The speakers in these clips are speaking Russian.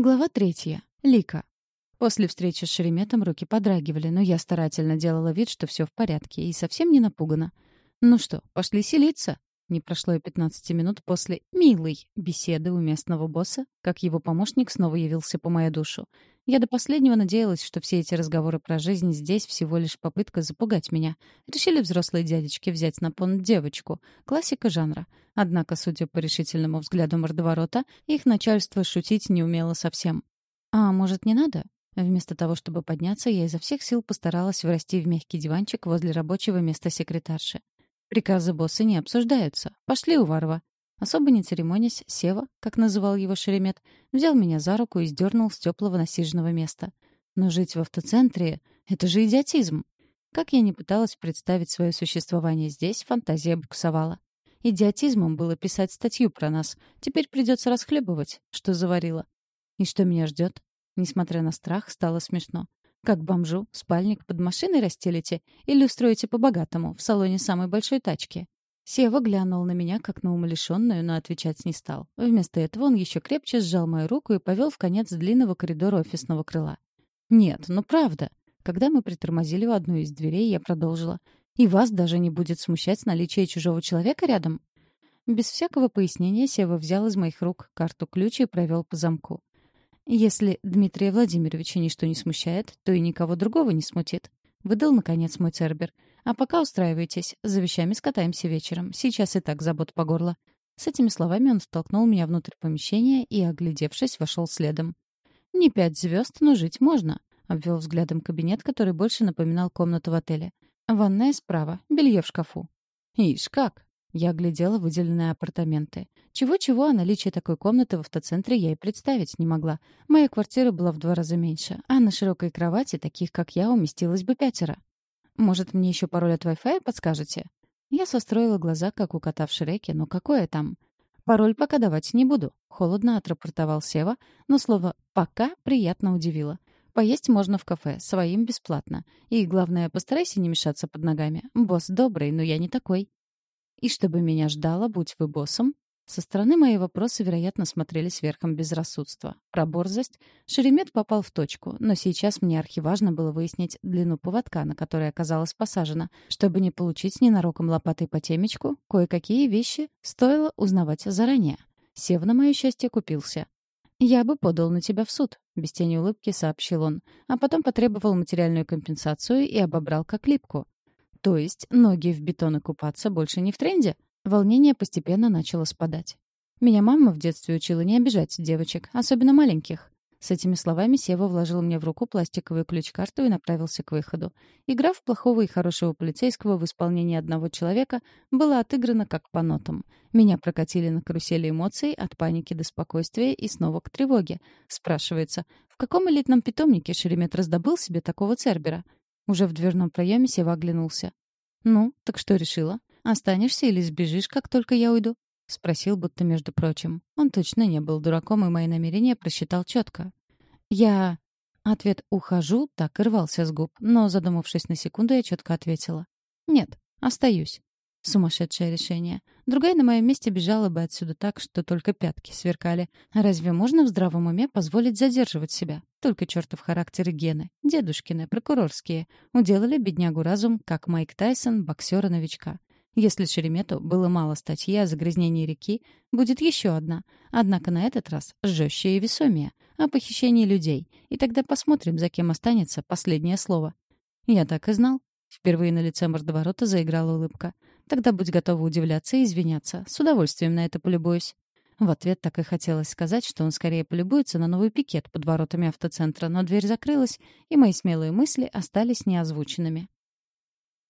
Глава третья. Лика. После встречи с Шереметом руки подрагивали, но я старательно делала вид, что все в порядке, и совсем не напугана. «Ну что, пошли селиться?» Не прошло и 15 минут после «милой» беседы у местного босса, как его помощник снова явился по мою душу. Я до последнего надеялась, что все эти разговоры про жизнь здесь всего лишь попытка запугать меня. Решили взрослые дядечки взять на понт девочку. Классика жанра. Однако, судя по решительному взгляду мордоворота, их начальство шутить не умело совсем. «А может, не надо?» Вместо того, чтобы подняться, я изо всех сил постаралась врасти в мягкий диванчик возле рабочего места секретарши. Приказы босса не обсуждаются. Пошли, Уварова. Особо не церемонясь, Сева, как называл его Шеремет, взял меня за руку и сдернул с теплого насиженного места. Но жить в автоцентре — это же идиотизм. Как я не пыталась представить свое существование здесь, фантазия буксовала. Идиотизмом было писать статью про нас. Теперь придется расхлебывать, что заварила. И что меня ждет? Несмотря на страх, стало смешно. Как бомжу, спальник под машиной расстелите или устроите по-богатому, в салоне самой большой тачки? Сева глянул на меня, как на умалишенную, но отвечать не стал. Вместо этого он еще крепче сжал мою руку и повел в конец длинного коридора офисного крыла. «Нет, ну правда». Когда мы притормозили у одной из дверей, я продолжила. «И вас даже не будет смущать наличие чужого человека рядом?» Без всякого пояснения Сева взял из моих рук карту-ключ и провел по замку. «Если Дмитрия Владимировича ничто не смущает, то и никого другого не смутит», — выдал, наконец, мой Цербер. А пока устраивайтесь, за вещами скатаемся вечером. Сейчас и так забот по горло». С этими словами он втолкнул меня внутрь помещения и, оглядевшись, вошел следом. «Не пять звезд, но жить можно», — обвел взглядом кабинет, который больше напоминал комнату в отеле. «Ванная справа, белье в шкафу». «Ишь, как!» Я оглядела выделенные апартаменты. Чего-чего, а наличие такой комнаты в автоцентре я и представить не могла. Моя квартира была в два раза меньше, а на широкой кровати таких, как я, уместилось бы пятеро. Может, мне еще пароль от Wi-Fi подскажете?» Я состроила глаза, как у кота в Шреке, но какое там? «Пароль пока давать не буду», — холодно отрапортовал Сева, но слово «пока» приятно удивило. Поесть можно в кафе, своим бесплатно. И, главное, постарайся не мешаться под ногами. Босс добрый, но я не такой. И чтобы меня ждало, будь вы боссом, со стороны мои вопросы, вероятно, смотрелись верхом безрассудства. Про борзость Шеремет попал в точку, но сейчас мне архиважно было выяснить длину поводка, на который оказалась посажена, чтобы не получить ненароком лопатой по темечку, кое-какие вещи стоило узнавать заранее. Сев на мое счастье купился. «Я бы подал на тебя в суд», — без тени улыбки сообщил он, а потом потребовал материальную компенсацию и обобрал как липку. «То есть ноги в бетон и купаться больше не в тренде?» Волнение постепенно начало спадать. Меня мама в детстве учила не обижать девочек, особенно маленьких. С этими словами Сева вложил мне в руку пластиковую ключ-карту и направился к выходу. Игра в плохого и хорошего полицейского в исполнении одного человека была отыграна как по нотам. Меня прокатили на карусели эмоций от паники до спокойствия и снова к тревоге. Спрашивается, в каком элитном питомнике Шеремет раздобыл себе такого цербера? Уже в дверном проеме Сева оглянулся. «Ну, так что решила?» «Останешься или сбежишь, как только я уйду?» — спросил, будто между прочим. Он точно не был дураком и мои намерения просчитал четко. «Я...» Ответ «ухожу» так и рвался с губ, но, задумавшись на секунду, я четко ответила. «Нет, остаюсь». Сумасшедшее решение. Другая на моем месте бежала бы отсюда так, что только пятки сверкали. Разве можно в здравом уме позволить задерживать себя? Только чертов характер и гены. Дедушкины, прокурорские. Уделали беднягу разум, как Майк Тайсон, боксера-новичка. Если Шеремету было мало статьи о загрязнении реки, будет еще одна. Однако на этот раз жестче и весомее. О похищении людей. И тогда посмотрим, за кем останется последнее слово. Я так и знал. Впервые на лице мордоворота заиграла улыбка. Тогда будь готова удивляться и извиняться. С удовольствием на это полюбуюсь. В ответ так и хотелось сказать, что он скорее полюбуется на новый пикет под воротами автоцентра, но дверь закрылась, и мои смелые мысли остались неозвученными.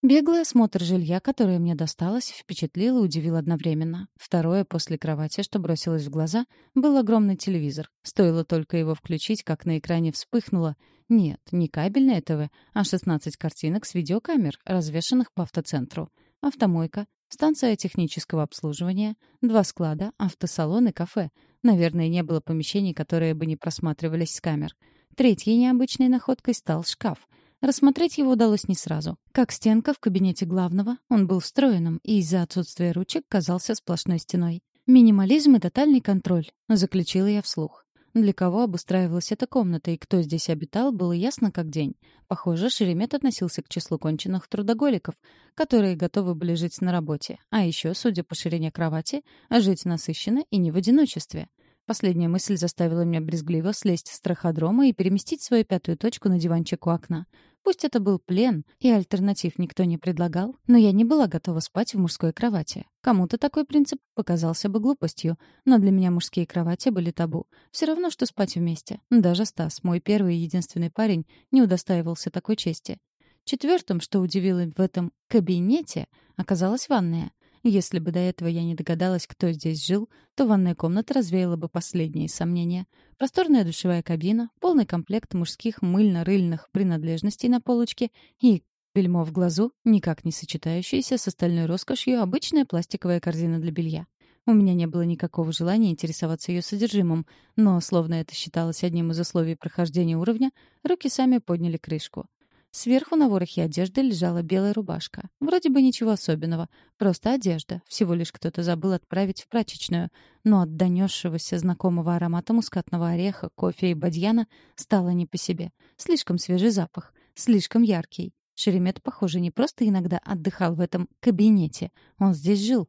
Беглый осмотр жилья, которое мне досталось, впечатлил и удивил одновременно. Второе, после кровати, что бросилось в глаза, был огромный телевизор. Стоило только его включить, как на экране вспыхнуло. Нет, не кабельное ТВ, а 16 картинок с видеокамер, развешанных по автоцентру. Автомойка, станция технического обслуживания, два склада, автосалон и кафе. Наверное, не было помещений, которые бы не просматривались с камер. Третьей необычной находкой стал шкаф — Рассмотреть его удалось не сразу. Как стенка в кабинете главного, он был встроенным и из-за отсутствия ручек казался сплошной стеной. «Минимализм и тотальный контроль», — заключила я вслух. Для кого обустраивалась эта комната и кто здесь обитал, было ясно как день. Похоже, Шеремет относился к числу конченных трудоголиков, которые готовы были жить на работе, а еще, судя по ширине кровати, жить насыщенно и не в одиночестве. Последняя мысль заставила меня брезгливо слезть с траходрома и переместить свою пятую точку на диванчик у окна. Пусть это был плен, и альтернатив никто не предлагал, но я не была готова спать в мужской кровати. Кому-то такой принцип показался бы глупостью, но для меня мужские кровати были табу. Все равно, что спать вместе. Даже Стас, мой первый и единственный парень, не удостаивался такой чести. Четвертым, что удивило в этом кабинете, оказалась ванная. Если бы до этого я не догадалась, кто здесь жил, то ванная комната развеяла бы последние сомнения. Просторная душевая кабина, полный комплект мужских мыльно-рыльных принадлежностей на полочке и бельмо в глазу, никак не сочетающееся с остальной роскошью обычная пластиковая корзина для белья. У меня не было никакого желания интересоваться ее содержимым, но, словно это считалось одним из условий прохождения уровня, руки сами подняли крышку. Сверху на ворохе одежды лежала белая рубашка. Вроде бы ничего особенного. Просто одежда. Всего лишь кто-то забыл отправить в прачечную. Но от донесшегося знакомого аромата мускатного ореха, кофе и бадьяна стало не по себе. Слишком свежий запах. Слишком яркий. Шеремет, похоже, не просто иногда отдыхал в этом кабинете. Он здесь жил.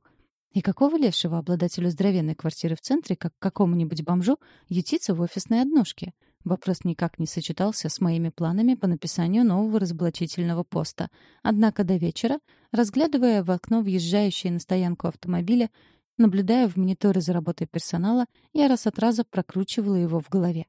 И какого лешего обладателю здоровенной квартиры в центре, как какому-нибудь бомжу, ютиться в офисной однушке? Вопрос никак не сочетался с моими планами по написанию нового разоблачительного поста. Однако до вечера, разглядывая в окно въезжающие на стоянку автомобиля, наблюдая в мониторы за работой персонала, я раз от раза прокручивала его в голове.